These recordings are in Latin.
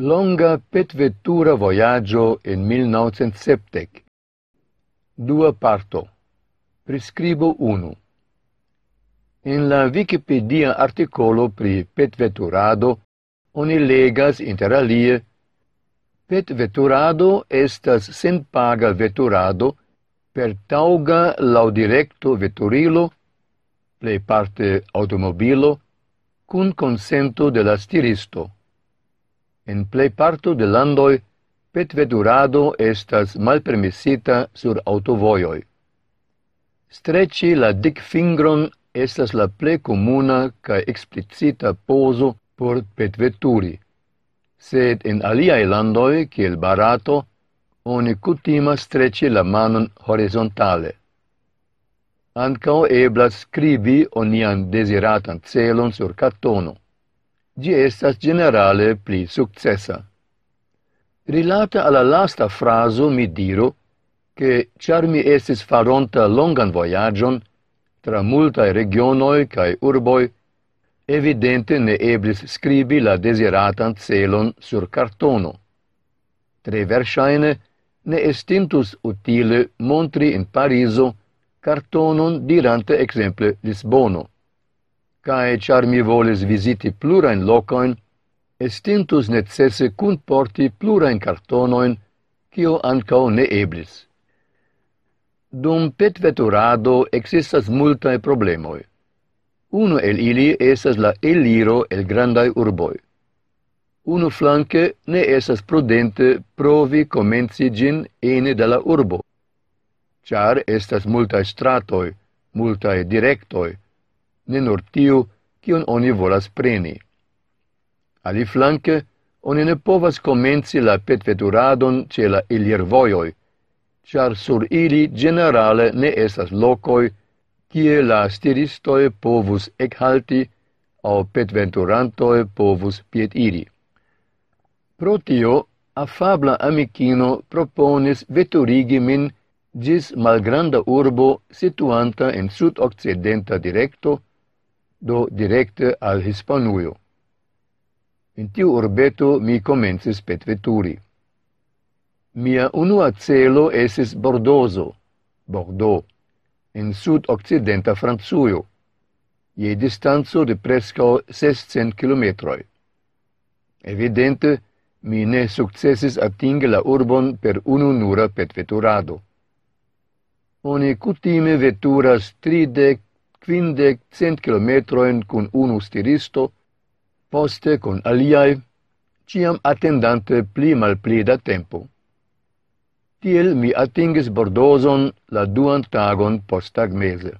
longa petvetura voyaggio in 1970. Dua parto. Prescribo 1. In la Wikipedia articolo pri petveturado oni legas inter alie Petveturado estas senpaga veturado per tauga laudirecto veturilo, plei parte automobilo, cun consento de la stiristo en plei parto de pet petvedurado estas malpermesita sur autovojoj. Streci la dic fingron estas la plei comuna ca explicita pozo por petveturi, sed en aliae landoi, kiel Barato, oni cutima streci la manon horizontale. Ancao eblas scribi onian desiratan celon sur cartono gi estas generale pli successa. Rilata alla lasta fraso mi diru che char mi estis faronta longan voyagion tra multae regionoi cae urboi, evidente ne eblis scribi la desiratan celon sur cartono. Tre versaine ne estintus utile montri in Pariso cartonon dirante exemple Lisbono cae char mi voles visiti plurain locoin, estintus necesse cun porti plurain cartonoin, cio ancao ne eblis. Dum pet veturado existas multae problemoi. Uno el ili esas la eliro el grandai urboi. Uno flanque ne esas prudente provi comenzi gin ene de la urbo, char estas multae stratoi, multae directoi, ne nur tiu, kion oni volas preni. Ali flanque, oni ne povas comenci la petveturadon ce la ilirvojoj, char sur ili generale ne esas locoi kie la stiristoe povus echalti au petventurantoe povus pietiri. Pro tio, afabla amicino proponis veturigi min gis malgranda urbo situanta en sud-occidenta directo do directe al Hispanuio. In tiu urbeto mi comences petveturi. Mia unua celo esis Bordoso, Bordeaux, in sud-occidenta Franzuio, ie distanzo de prescao 600 kilometroi. Evidente, mi ne successis atinge la urbon per unu nura petveturado. Oni cutime veturas tridec quindec cent kilometroen cun unu stiristo, poste con aliae, ciam attendante pli mal pli da tempo. Tiel mi atingis Bordozon la duan tagon post tagmese.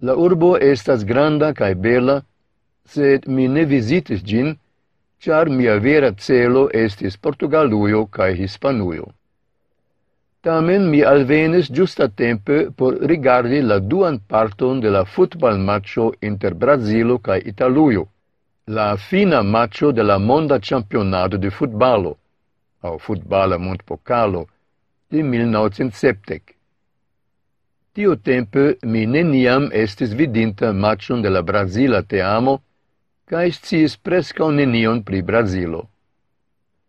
La urbo estas granda cae bela, sed mi ne visitis gin, char mia vera celo estis Portugalujo cae Hispanujo. Tamen mi alvenis giusta tempe por rigardi la duan parton de la futbalmatcho inter Brazilo kaj Italuio, la fina matcho de la monda campionado de futbalo, au futbala montpokalo, de 1970. Tio tempe mi neniam estis vidinta matchon de la Brazila teamo, kaj sciis prescau nenion pri Brazilo.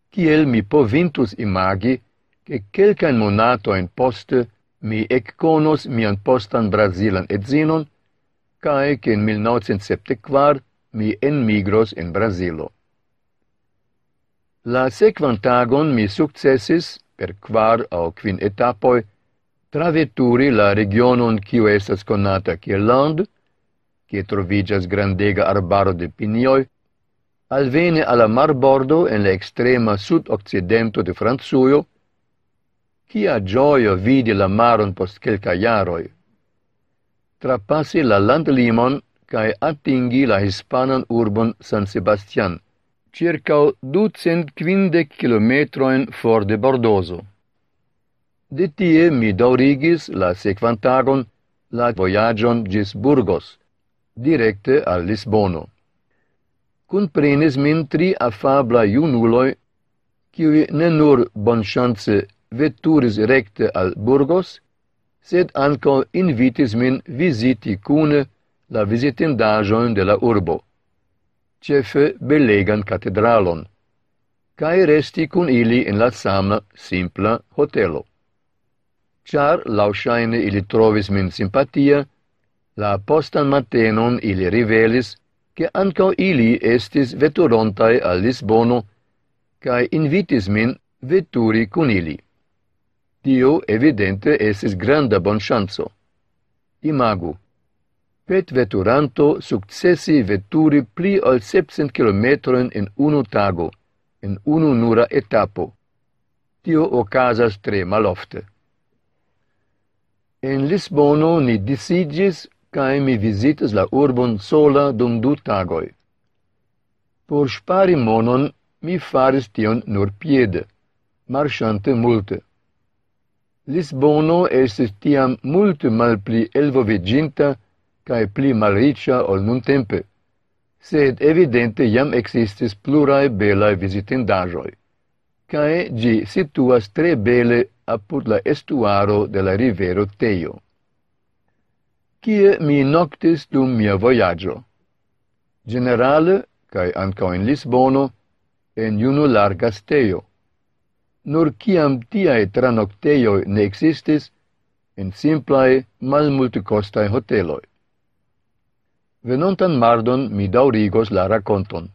Kiel mi povintus imagi, che quelcaen monatoin poste mi ecconos mian postan Brasilan etzinon, cae che in 1974 mi enmigros in Brasilo. La sequantagon mi successis, per quar au quin etapoi, traveturi la regionon kiu estas conata kiel land, quie trovigas grandega arbaro de pinioi, alvene alla marbordo en la extrema sud-occidento de Franzuio, Kia gioio vidi la maron post quelca iaroi. Trapassi la landlimon cae attingi la hispanan urbon San Sebastian, circa ducent quindec kilometroin for de Bordoso. De tie mi daurigis la sequantagon la voyagion gis Burgos, directe al Lisbono. Cun prenis min tri afabla iunuloi, qui ne nur bonchance veturis recte al Burgos, sed anco invitis min visiti cune la visitindagion de la urbo, cefe belegan catedralon, cae resti cun ili in la sama simpla hotelo. Char laushaine ili trovis min simpatia, la postan matenon ili rivelis che anco ili estis veturontai al Lisbono, cae invitis min veturi cun ili. Tio evidente esis granda bon bonŝanco. Imagu, pet veturanto successi veturi pli ol 700 km in unu tago, in unu nura etapo. Tio ocasas tre malofte. En Lisbono ni disigis cae mi visitas la urbon sola dum du tagoi. Por spari monon, mi faris tion nur piede, marchante multe. Lisbono estis tiam multe malpli elvoviĝinta cae pli malricia ol nuntempe, sed evidente jam existis plurae belae visitendajoi, cae gi situas tre bele apud la estuaro de la rivero Tejo. Cie mi noctis dum mia vojaĝo? Generale, cae anco in Lisbono, en unu larga Teio, nur ciam tiae tranocteioi ne ekzistis, in simplaj malmultekostaj hoteloi. Venontan mardon mi daurigos la raconton.